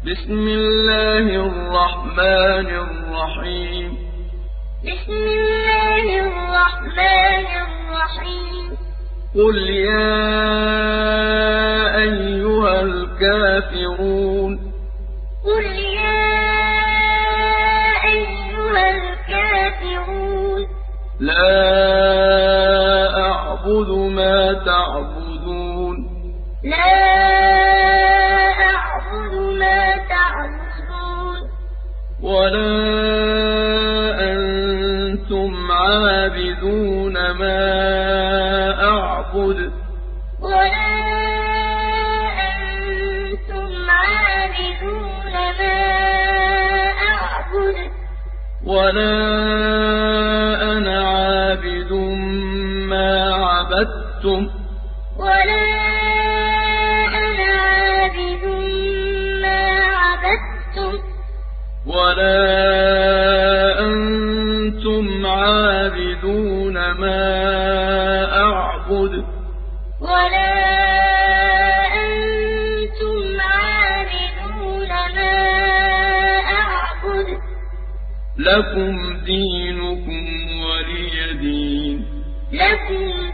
بسم الله الرحمن الرحيم. بسم الله الرحمن الرحيم. قل يا أيها الكافرون. قل يا أيها الكافرون. لا أعبد ما تعبدون. لا ولا أنتم عابدون ما أعبد ولا أنتم عابدون ما أعبد ولا أنا عابد ما عبدتم ولا ولا أنتم عابدون ما أعبد. ولا أنتم عابدون ما أعبد. لكم دينكم ولي دين. لكم